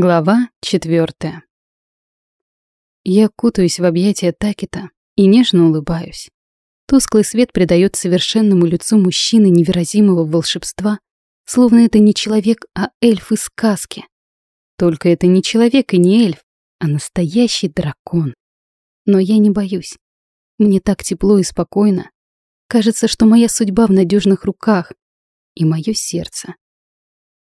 Глава четвертая. Я кутаюсь в объятия Такита и нежно улыбаюсь. Тусклый свет придает совершенному лицу мужчины невыразимого волшебства, словно это не человек, а эльф из сказки. Только это не человек и не эльф, а настоящий дракон. Но я не боюсь. Мне так тепло и спокойно. Кажется, что моя судьба в надежных руках и мое сердце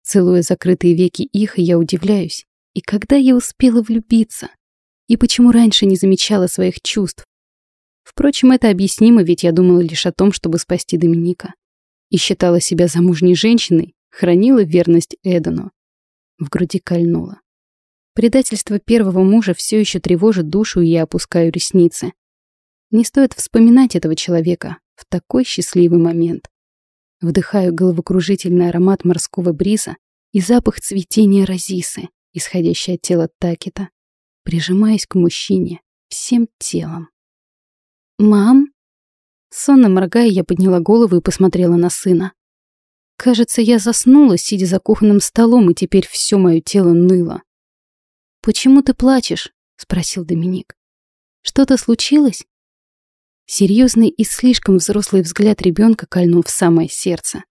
Целуя закрытые веки их, я удивляюсь. И когда я успела влюбиться? И почему раньше не замечала своих чувств? Впрочем, это объяснимо, ведь я думала лишь о том, чтобы спасти Доминика. И считала себя замужней женщиной, хранила верность Эдену. В груди кольнуло. Предательство первого мужа все еще тревожит душу, и я опускаю ресницы. Не стоит вспоминать этого человека в такой счастливый момент. Вдыхаю головокружительный аромат морского бриза и запах цветения розисы, исходящий от тела Такита. Прижимаясь к мужчине всем телом. «Мам?» Сонно моргая, я подняла голову и посмотрела на сына. Кажется, я заснула, сидя за кухонным столом, и теперь все мое тело ныло. «Почему ты плачешь?» — спросил Доминик. «Что-то случилось?» Серьезный и слишком взрослый взгляд ребенка кольнул в самое сердце.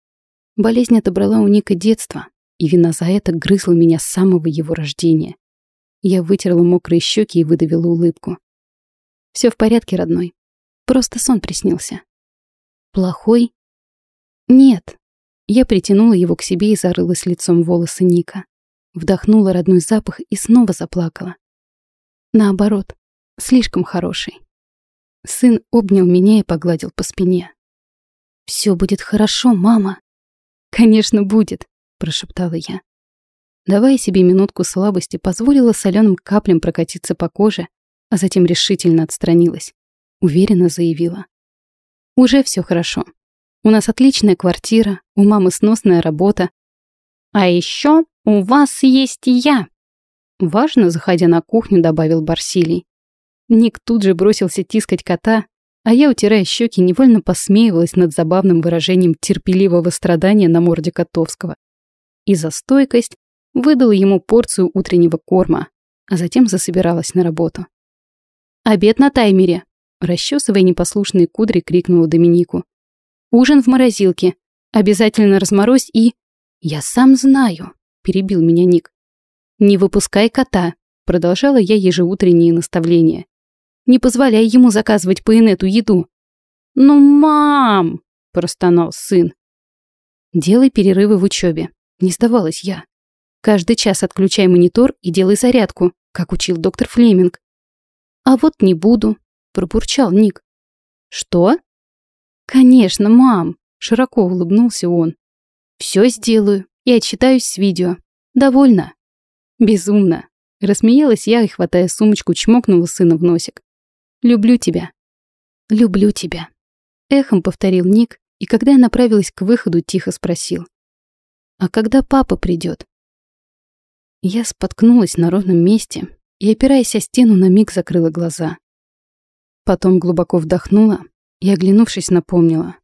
Болезнь отобрала у Ника детство, и вина за это грызла меня с самого его рождения. Я вытерла мокрые щеки и выдавила улыбку. Все в порядке, родной. Просто сон приснился. Плохой? Нет. Я притянула его к себе и зарылась лицом в волосы Ника. Вдохнула родной запах и снова заплакала. Наоборот, слишком хороший. Сын обнял меня и погладил по спине. «Все будет хорошо, мама». «Конечно, будет», — прошептала я. Давая себе минутку слабости, позволила соленым каплям прокатиться по коже, а затем решительно отстранилась. Уверенно заявила. «Уже все хорошо. У нас отличная квартира, у мамы сносная работа. А еще у вас есть я!» Важно, заходя на кухню, добавил Барсилий. Ник тут же бросился тискать кота, а я, утирая щеки, невольно посмеивалась над забавным выражением терпеливого страдания на морде Котовского. И за стойкость выдала ему порцию утреннего корма, а затем засобиралась на работу. «Обед на таймере!» Расчесывая непослушные кудри, крикнула Доминику. «Ужин в морозилке. Обязательно разморозь и...» «Я сам знаю», — перебил меня Ник. «Не выпускай кота», — продолжала я ежеутренние наставления. Не позволяй ему заказывать по инету еду. «Ну, мам!» – простонал сын. «Делай перерывы в учебе. Не сдавалась я. Каждый час отключай монитор и делай зарядку, как учил доктор Флеминг. А вот не буду, пробурчал Ник. Что? Конечно, мам, широко улыбнулся он. Все сделаю и отчитаюсь с видео. Довольно. Безумно. Рассмеялась я и, хватая сумочку, чмокнула сына в носик. Люблю тебя. Люблю тебя. Эхом повторил Ник, и когда я направилась к выходу, тихо спросил. А когда папа придет? Я споткнулась на ровном месте и, опираясь о стену, на миг закрыла глаза. Потом глубоко вдохнула и, оглянувшись, напомнила.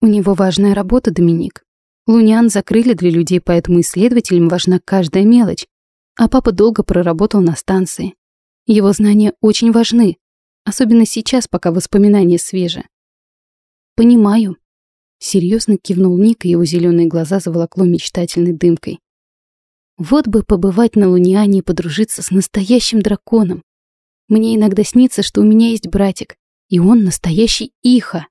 У него важная работа, Доминик. Луниан закрыли для людей, поэтому исследователям важна каждая мелочь, а папа долго проработал на станции. Его знания очень важны, особенно сейчас, пока воспоминания свежи. «Понимаю», — серьезно кивнул Ник, и его зеленые глаза заволокло мечтательной дымкой. «Вот бы побывать на Луниане и подружиться с настоящим драконом. Мне иногда снится, что у меня есть братик, и он настоящий Иха».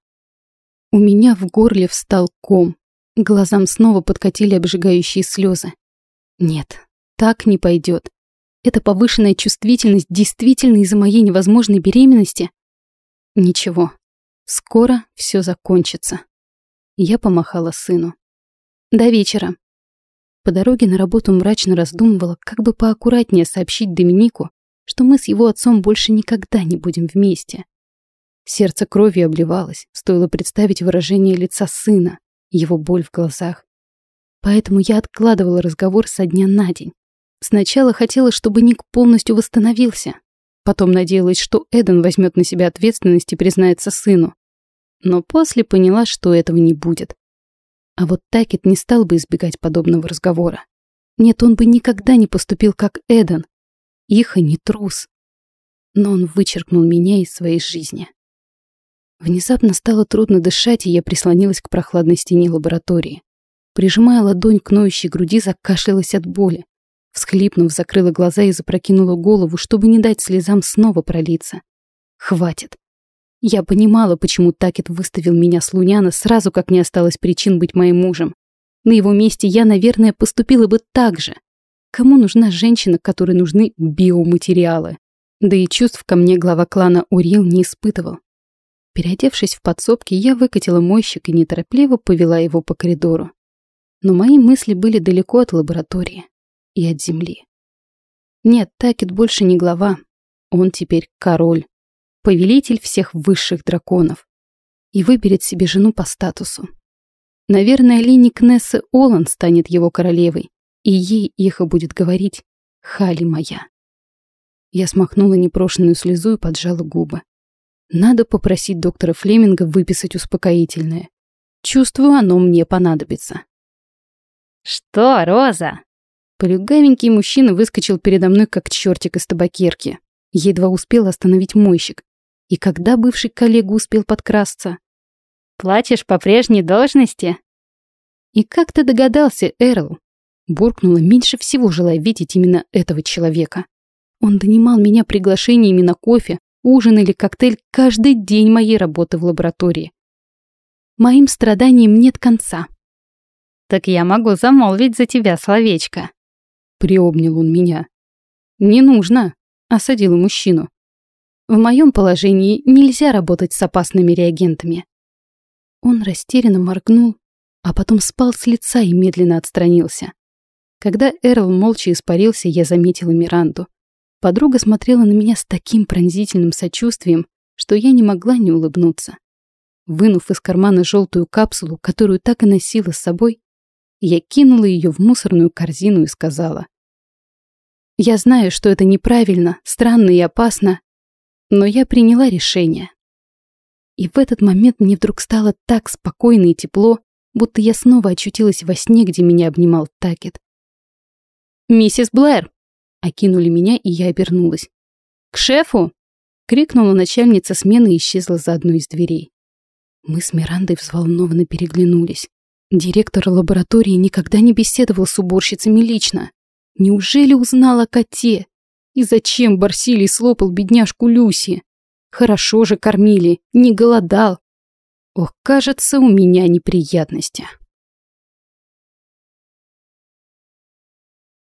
У меня в горле встал ком, глазам снова подкатили обжигающие слезы. Нет, так не пойдет. Эта повышенная чувствительность действительно из-за моей невозможной беременности? Ничего. Скоро все закончится. Я помахала сыну. До вечера. По дороге на работу мрачно раздумывала, как бы поаккуратнее сообщить Доминику, что мы с его отцом больше никогда не будем вместе. Сердце кровью обливалось, стоило представить выражение лица сына, его боль в глазах. Поэтому я откладывала разговор со дня на день, Сначала хотела, чтобы Ник полностью восстановился. Потом надеялась, что Эден возьмет на себя ответственность и признается сыну. Но после поняла, что этого не будет. А вот Такет не стал бы избегать подобного разговора. Нет, он бы никогда не поступил как Эден. Иха не трус. Но он вычеркнул меня из своей жизни. Внезапно стало трудно дышать, и я прислонилась к прохладной стене лаборатории. Прижимая ладонь к ноющей груди, закашлялась от боли. Всхлипнув, закрыла глаза и запрокинула голову, чтобы не дать слезам снова пролиться. Хватит. Я понимала, почему Такет выставил меня с Луняна сразу, как не осталось причин быть моим мужем. На его месте я, наверное, поступила бы так же. Кому нужна женщина, которой нужны биоматериалы? Да и чувств ко мне глава клана Урил не испытывал. Переодевшись в подсобки, я выкатила мойщик и неторопливо повела его по коридору. Но мои мысли были далеко от лаборатории и от земли. Нет, Такет больше не глава. Он теперь король, повелитель всех высших драконов. И выберет себе жену по статусу. Наверное, Лини Кнессы Олан станет его королевой, и ей Иха будет говорить «Хали моя». Я смахнула непрошенную слезу и поджала губы. Надо попросить доктора Флеминга выписать успокоительное. Чувствую, оно мне понадобится. «Что, Роза?» Полюгавенький мужчина выскочил передо мной, как чертик из табакерки. Едва успел остановить мойщик. И когда бывший коллега успел подкрасться? Платишь по прежней должности?» «И как ты догадался, Эрл?» Буркнула, меньше всего желая видеть именно этого человека. Он донимал меня приглашениями на кофе, ужин или коктейль каждый день моей работы в лаборатории. Моим страданиям нет конца. «Так я могу замолвить за тебя словечко», — приобнял он меня. «Не нужно», — осадил мужчину. «В моем положении нельзя работать с опасными реагентами. Он растерянно моргнул, а потом спал с лица и медленно отстранился. Когда Эрл молча испарился, я заметила Миранду. Подруга смотрела на меня с таким пронзительным сочувствием, что я не могла не улыбнуться. Вынув из кармана желтую капсулу, которую так и носила с собой, я кинула ее в мусорную корзину и сказала. «Я знаю, что это неправильно, странно и опасно, но я приняла решение. И в этот момент мне вдруг стало так спокойно и тепло, будто я снова очутилась во сне, где меня обнимал Такет. «Миссис Блэр!» — окинули меня, и я обернулась. «К шефу!» — крикнула начальница смены и исчезла за одной из дверей. Мы с Мирандой взволнованно переглянулись. Директор лаборатории никогда не беседовал с уборщицами лично. Неужели узнал о коте? И зачем Барсилий слопал бедняжку Люси? Хорошо же кормили, не голодал. Ох, кажется, у меня неприятности.